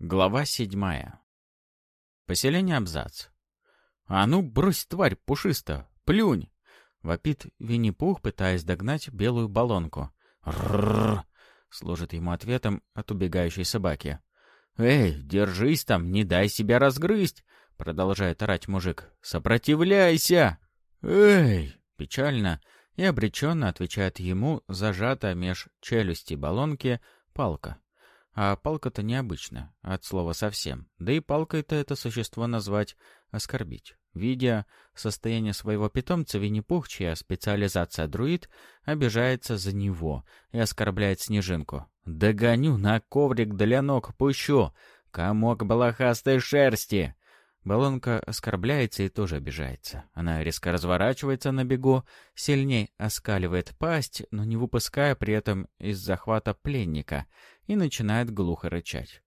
Глава седьмая. Поселение Абзац. «А ну, брось, тварь, пушисто! Плюнь!» — вопит Винни-Пух, пытаясь догнать белую баллонку. «Ррррр!» — служит ему ответом от убегающей собаки. «Эй, держись там, не дай себя разгрызть!» — продолжает орать мужик. «Сопротивляйся!» «Эй!» — печально и обреченно отвечает ему зажатая меж челюсти баллонки палка. А палка-то необычная, от слова совсем. Да и палкой-то это существо назвать оскорбить. Видя состояние своего питомца, Винни-Пух, чья специализация друид, обижается за него и оскорбляет Снежинку. «Догоню, на коврик для ног пущу! Комок балахастой шерсти!» Баллонка оскорбляется и тоже обижается. Она резко разворачивается на бегу, сильней оскаливает пасть, но не выпуская при этом из захвата пленника, и начинает глухо рычать.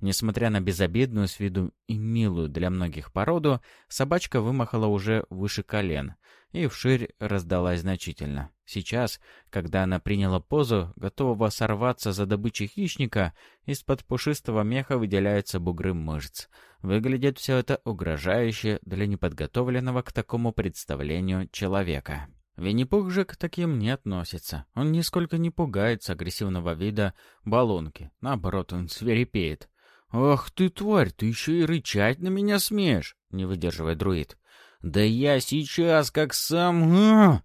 Несмотря на безобидную с виду и милую для многих породу, собачка вымахала уже выше колен и вширь раздалась значительно. Сейчас, когда она приняла позу, готового сорваться за добычей хищника, из-под пушистого меха выделяются бугры мышц. Выглядит все это угрожающе для неподготовленного к такому представлению человека. Винни-Пух же к таким не относится. Он нисколько не пугается агрессивного вида баллонки. Наоборот, он свирепеет. «Ах ты, тварь, ты еще и рычать на меня смеешь!» — не выдерживает друид. «Да я сейчас как сам...»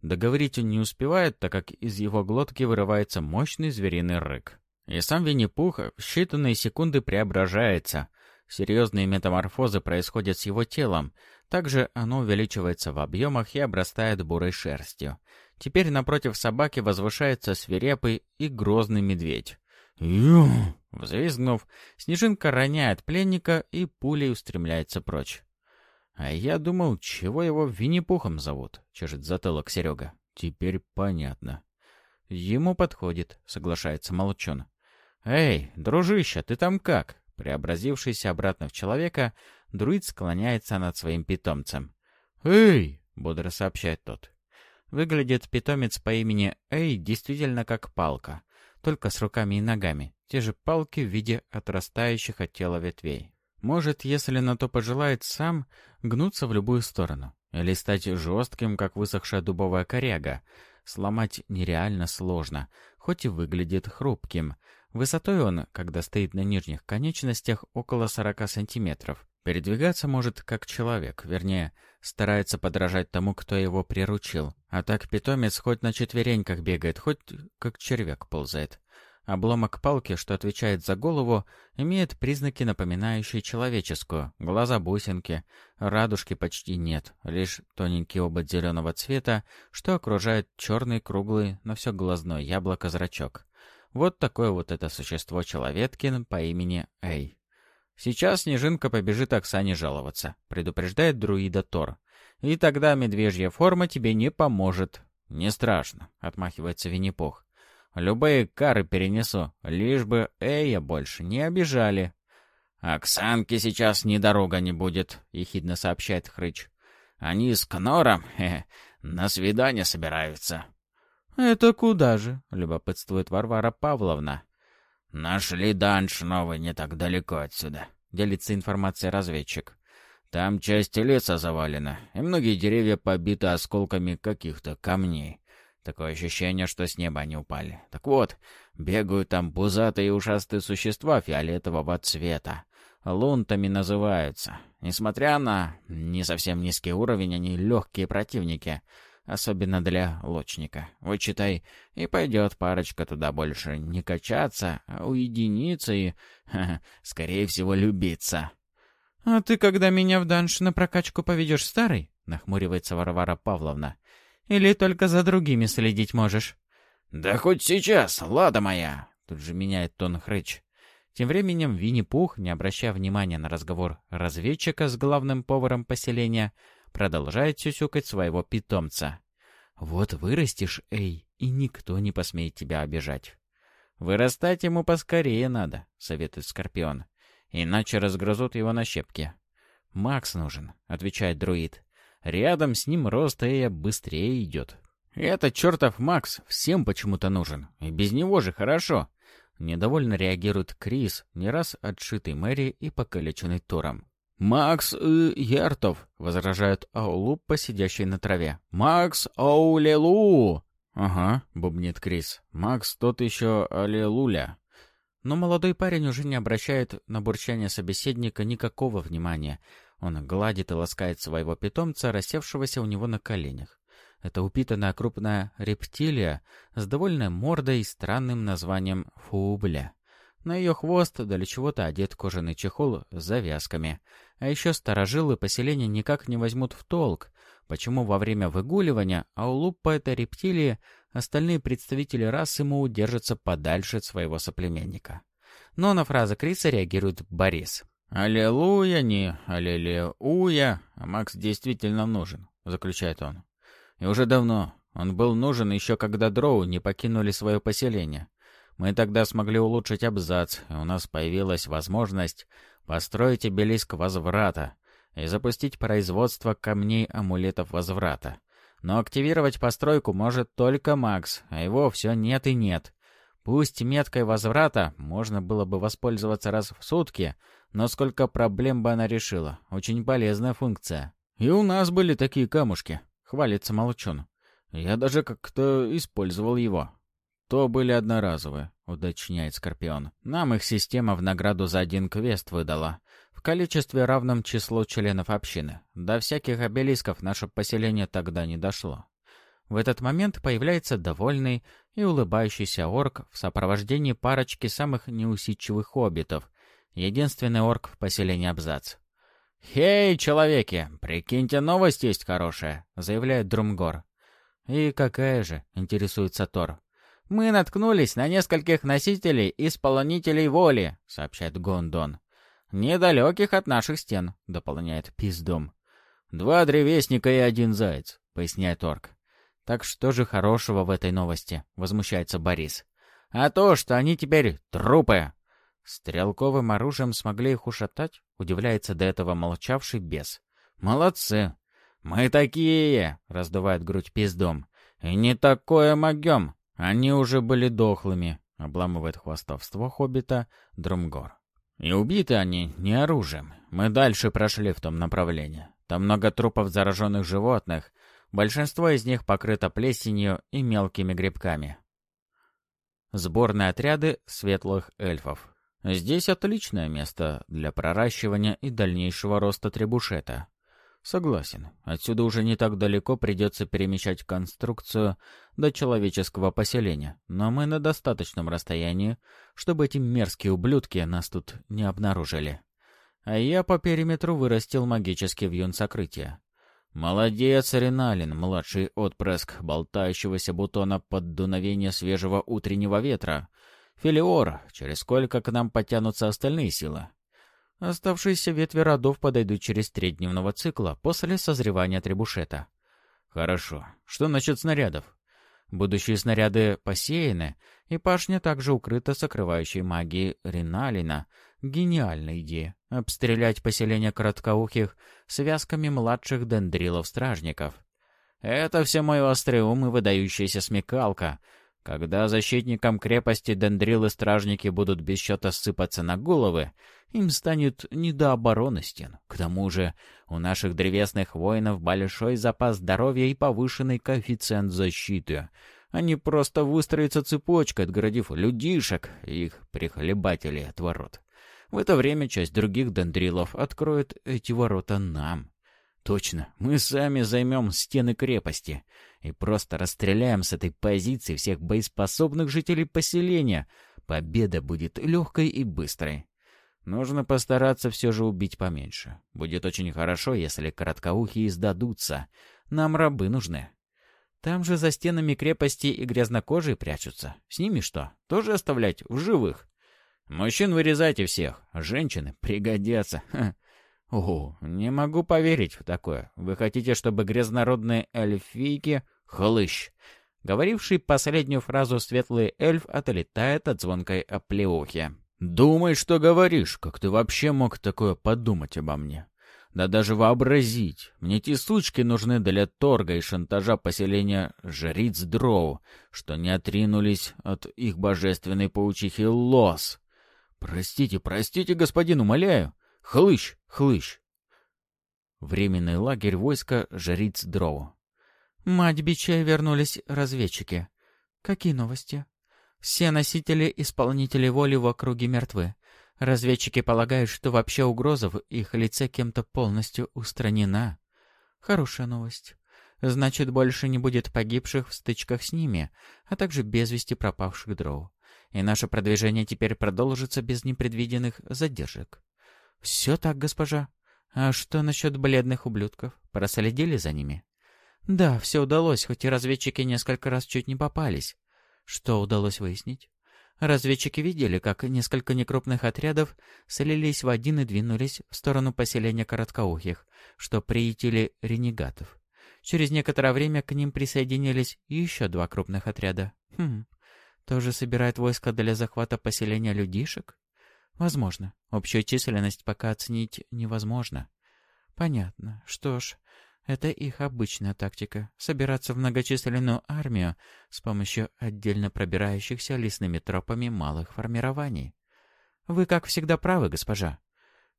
Договорить он не успевает, так как из его глотки вырывается мощный звериный рык. И сам Винни-Пух в считанные секунды преображается. Серьезные метаморфозы происходят с его телом. Также оно увеличивается в объемах и обрастает бурой шерстью. Теперь напротив собаки возвышается свирепый и грозный медведь. «Ю!» Взвизгнув, Снежинка роняет пленника и пулей устремляется прочь. «А я думал, чего его Винни-Пухом зовут?» — чешет затылок Серега. «Теперь понятно». «Ему подходит», — соглашается Молчун. «Эй, дружище, ты там как?» Преобразившийся обратно в человека, друид склоняется над своим питомцем. «Эй!» — бодро сообщает тот. Выглядит питомец по имени Эй действительно как палка, только с руками и ногами, те же палки в виде отрастающих от тела ветвей. Может, если на то пожелает сам, гнуться в любую сторону. Или стать жестким, как высохшая дубовая коряга. Сломать нереально сложно, хоть и выглядит хрупким. Высотой он, когда стоит на нижних конечностях, около 40 сантиметров. Передвигаться может как человек, вернее, старается подражать тому, кто его приручил. А так питомец хоть на четвереньках бегает, хоть как червяк ползает. Обломок палки, что отвечает за голову, имеет признаки, напоминающие человеческую. Глаза бусинки, радужки почти нет, лишь тоненький обод зеленого цвета, что окружает черный круглый, но все глазной яблоко-зрачок. Вот такое вот это существо Человеткин по имени Эй. Сейчас Снежинка побежит Оксане жаловаться, предупреждает друида Тор. И тогда медвежья форма тебе не поможет. Не страшно, отмахивается Винни-Пух. Любые кары перенесу, лишь бы Эя больше не обижали. «Оксанке сейчас ни дорога не будет», — ехидно сообщает Хрыч. «Они с Кнором хе, на свидание собираются». «Это куда же?» — любопытствует Варвара Павловна. «Нашли данж новый не так далеко отсюда», — делится информацией разведчик. «Там часть леса завалена, и многие деревья побиты осколками каких-то камней. Такое ощущение, что с неба они упали. Так вот, бегают там пузатые и ушастые существа фиолетового цвета. Лунтами называются. Несмотря на не совсем низкий уровень, они легкие противники. Особенно для лучника. Вот читай, и пойдет парочка туда больше не качаться, а уединиться и, ха скорее всего, любиться. «А ты, когда меня в данж на прокачку поведешь старый?» — нахмуривается Варвара Павловна. Или только за другими следить можешь?» «Да хоть сейчас, лада моя!» Тут же меняет тон Хрыч. Тем временем Винни-Пух, не обращая внимания на разговор разведчика с главным поваром поселения, продолжает сюсюкать своего питомца. «Вот вырастешь, эй, и никто не посмеет тебя обижать». «Вырастать ему поскорее надо», — советует Скорпион. «Иначе разгрызут его на щепки». «Макс нужен», — отвечает друид. Рядом с ним рост Эя быстрее идет. Этот чертов Макс всем почему-то нужен. И без него же хорошо. Недовольно реагирует Крис, не раз отшитый Мэри и покалеченный Тором. «Макс э, Ертов!» — возражает Аулу, посидящий на траве. «Макс Аулелу!» «Ага», — бубнит Крис. «Макс тот еще Аллилуля». Но молодой парень уже не обращает на бурчание собеседника никакого внимания. Он гладит и ласкает своего питомца, рассевшегося у него на коленях. Это упитанная крупная рептилия с довольно мордой и странным названием фубля. На ее хвост для чего-то одет кожаный чехол с завязками. А еще старожилы поселения никак не возьмут в толк, почему во время выгуливания аулупа этой рептилии остальные представители расы ему держатся подальше от своего соплеменника. Но на фразы Криса реагирует Борис. «Аллилуйя, не аллилуйя, а Макс действительно нужен», — заключает он. «И уже давно. Он был нужен еще когда дроу не покинули свое поселение. Мы тогда смогли улучшить абзац, и у нас появилась возможность построить обелиск возврата и запустить производство камней амулетов возврата. Но активировать постройку может только Макс, а его все нет и нет. Пусть меткой возврата можно было бы воспользоваться раз в сутки, но сколько проблем бы она решила. Очень полезная функция. И у нас были такие камушки, хвалится Молчун. Я даже как-то использовал его. «То были одноразовые», — уточняет Скорпион. «Нам их система в награду за один квест выдала. В количестве равном числу членов общины. До всяких обелисков наше поселение тогда не дошло». В этот момент появляется довольный и улыбающийся орк в сопровождении парочки самых неусидчивых хоббитов. Единственный орк в поселении Абзац. «Хей, человеки, прикиньте, новость есть хорошая», — заявляет Друмгор. «И какая же?» — интересуется Тор. «Мы наткнулись на нескольких носителей исполнителей воли», — сообщает Гондон. «Недалеких от наших стен», — дополняет Пиздом. «Два древесника и один заяц», — поясняет Орк. «Так что же хорошего в этой новости?» — возмущается Борис. «А то, что они теперь трупы!» «Стрелковым оружием смогли их ушатать?» — удивляется до этого молчавший бес. «Молодцы!» «Мы такие!» — раздувает грудь пиздом. «И не такое могем!» Они уже были дохлыми, обламывает хвастовство хоббита Друмгор. И убиты они не оружием. Мы дальше прошли в том направлении. Там много трупов зараженных животных. Большинство из них покрыто плесенью и мелкими грибками. Сборные отряды светлых эльфов. Здесь отличное место для проращивания и дальнейшего роста требушета. Согласен. Отсюда уже не так далеко придется перемещать конструкцию до человеческого поселения, но мы на достаточном расстоянии, чтобы эти мерзкие ублюдки нас тут не обнаружили. А я по периметру вырастил магический вьюн сокрытия. Молодец, Реналин, младший отпрыск болтающегося бутона под дуновение свежего утреннего ветра. Филиор, через сколько к нам потянутся остальные силы? Оставшиеся ветви родов подойдут через три цикла после созревания требушета. Хорошо. Что насчет снарядов? Будущие снаряды посеяны, и пашня также укрыта сокрывающей магией Риналина. Гениальная идея — обстрелять поселение короткоухих связками младших дендрилов-стражников. Это все мой острый ум и выдающаяся смекалка — когда защитникам крепости дендрилы-стражники будут без счета сыпаться на головы, им станет не до обороны стен. К тому же у наших древесных воинов большой запас здоровья и повышенный коэффициент защиты. Они просто выстроятся цепочкой, отгородив людишек и их прихлебателей от ворот. В это время часть других дендрилов откроет эти ворота нам. Точно, мы сами займем стены крепости и просто расстреляем с этой позиции всех боеспособных жителей поселения. Победа будет легкой и быстрой. Нужно постараться все же убить поменьше. Будет очень хорошо, если короткоухие сдадутся. Нам рабы нужны. Там же за стенами крепости и грязнокожие прячутся. С ними что, тоже оставлять в живых? Мужчин вырезайте всех, женщины пригодятся. Ха. О, не могу поверить в такое. Вы хотите, чтобы грязнородные эльфийки... Хлыщ. Говоривший последнюю фразу светлый эльф отлетает от звонкой оплеухи. «Думай, что говоришь, как ты вообще мог такое подумать обо мне? Да даже вообразить. Мне те сучки нужны для торга и шантажа поселения жриц Дроу, что не отринулись от их божественной паучихи Лос. Простите, простите, господин, умоляю. Хлыщ, хлыщ. Временный лагерь войска жриц Дроу. Мать бича вернулись разведчики. Какие новости? Все носители-исполнители воли в округе мертвы. Разведчики полагают, что вообще угроза в их лице кем-то полностью устранена. Хорошая новость. Значит, больше не будет погибших в стычках с ними, а также без вести пропавших дроу. И наше продвижение теперь продолжится без непредвиденных задержек. Все так, госпожа. А что насчет бледных ублюдков? Проследили за ними? Да, все удалось, хоть и разведчики несколько раз чуть не попались. Что удалось выяснить? Разведчики видели, как несколько некрупных отрядов слились в один и двинулись в сторону поселения короткоухих, что приютили ренегатов. Через некоторое время к ним присоединились еще два крупных отряда. Хм, тоже собирает войско для захвата поселения людишек? Возможно. Общую численность пока оценить невозможно. Понятно. Что ж, это их обычная тактика — собираться в многочисленную армию с помощью отдельно пробирающихся лесными тропами малых формирований. Вы, как всегда, правы, госпожа.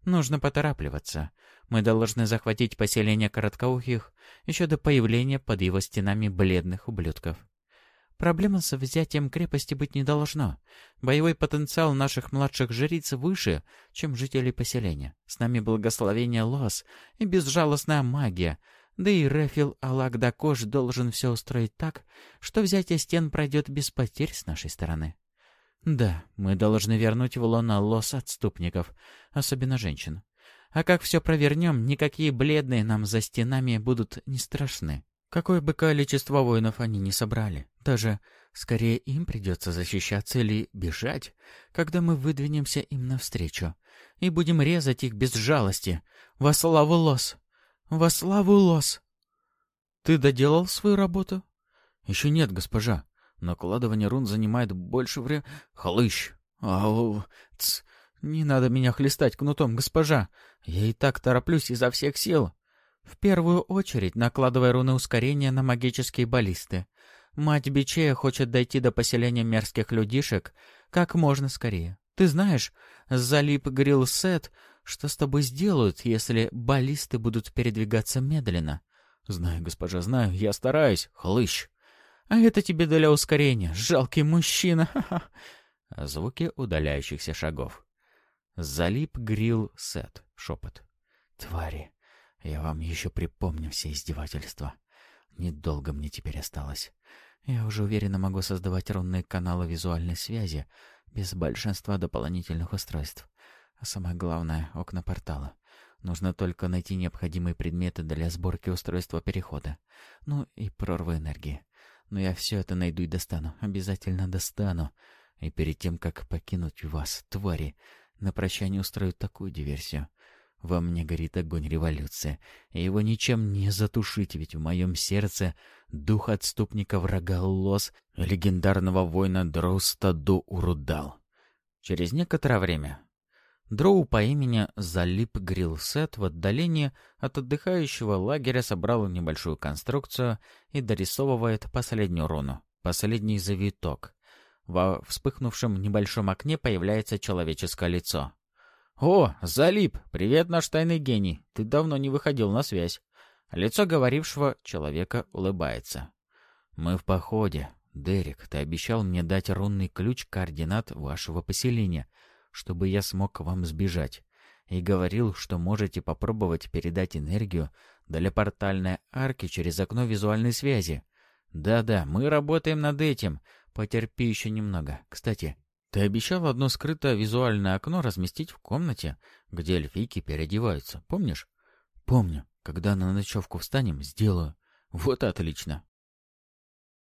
Нужно поторапливаться. Мы должны захватить поселение короткоухих еще до появления под его стенами бледных ублюдков. Проблемы с взятием крепости быть не должно. Боевой потенциал наших младших жриц выше, чем жителей поселения. С нами благословение Лос и безжалостная магия — да и Рефил Алагдакош должен все устроить так, что взятие стен пройдет без потерь с нашей стороны. Да, мы должны вернуть в лона лос отступников, особенно женщин. А как все провернем, никакие бледные нам за стенами будут не страшны. Какое бы количество воинов они ни собрали. Даже скорее им придется защищаться или бежать, когда мы выдвинемся им навстречу. И будем резать их без жалости. Во славу лос! «Во славу лос!» «Ты доделал свою работу?» «Еще нет, госпожа. Накладывание рун занимает больше времени...» «Хлыщ!» «Ау! Ц! Не надо меня хлестать кнутом, госпожа! Я и так тороплюсь изо всех сил!» «В первую очередь накладывай руны ускорения на магические баллисты. Мать Бичея хочет дойти до поселения мерзких людишек как можно скорее. Ты знаешь, залип Грилл Сет что с тобой сделают, если баллисты будут передвигаться медленно? Знаю, госпожа, знаю, я стараюсь, хлыщ. А это тебе для ускорения, жалкий мужчина. Звуки удаляющихся шагов. Залип грил Сет. Шепот. Твари, я вам еще припомню все издевательства. Недолго мне теперь осталось. Я уже уверенно могу создавать рунные каналы визуальной связи без большинства дополнительных устройств. А самое главное — окна портала. Нужно только найти необходимые предметы для сборки устройства перехода. Ну и прорвы энергии. Но я все это найду и достану. Обязательно достану. И перед тем, как покинуть вас, твари, на прощание устрою такую диверсию. Во мне горит огонь революции, и его ничем не затушить, ведь в моем сердце дух отступника врага Лос, легендарного воина Дроустаду Урудал. Через некоторое время Дроу по имени Залип Грилсет в отдалении от отдыхающего лагеря собрал небольшую конструкцию и дорисовывает последнюю руну, последний завиток. Во вспыхнувшем небольшом окне появляется человеческое лицо. «О, Залип! Привет, наш тайный гений! Ты давно не выходил на связь!» Лицо говорившего человека улыбается. «Мы в походе. Дерек, ты обещал мне дать рунный ключ координат вашего поселения — чтобы я смог вам сбежать, и говорил, что можете попробовать передать энергию для портальной арки через окно визуальной связи. Да-да, мы работаем над этим. Потерпи еще немного. Кстати, ты обещал одно скрытое визуальное окно разместить в комнате, где эльфийки переодеваются, помнишь? Помню. Когда на ночевку встанем, сделаю. Вот отлично.